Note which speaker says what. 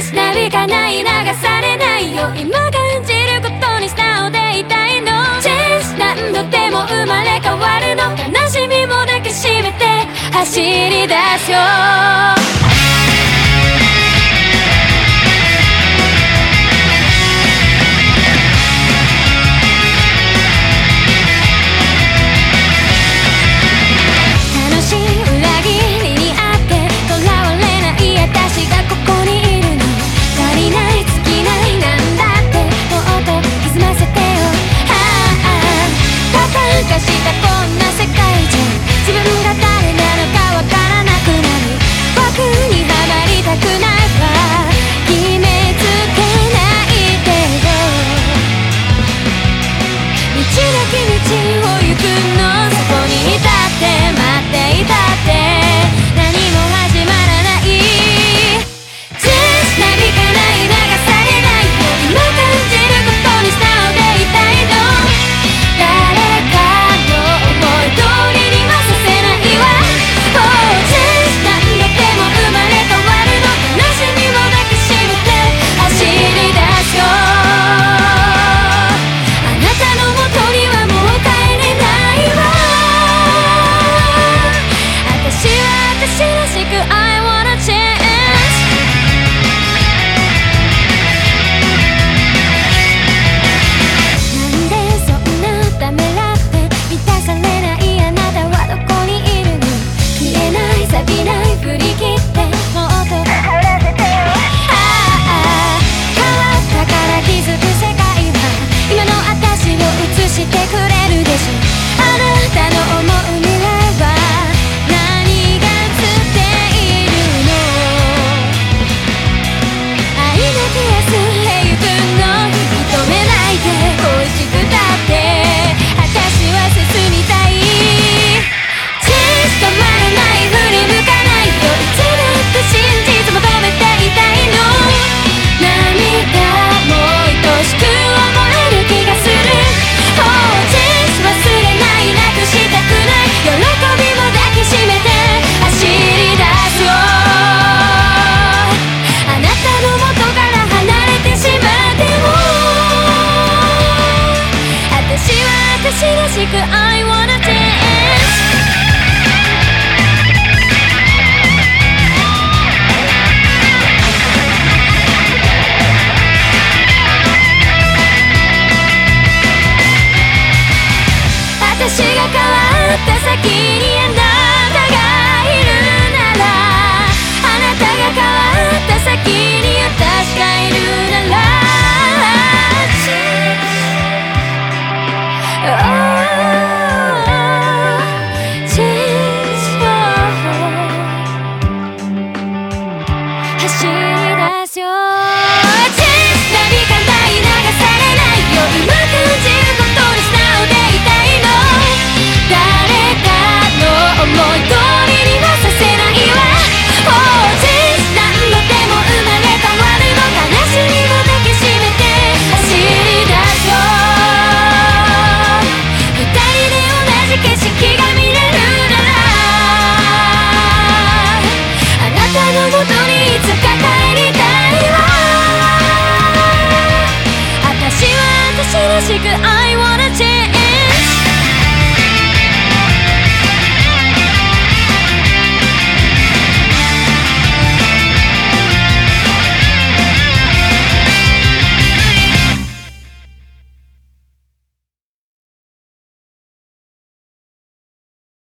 Speaker 1: しなびかない流されないよ。今感じることに素直でいたいの。チェンジ何度でも生まれ変わるの。悲しみも抱きしめて走り出すよ。「私が変わった先に景色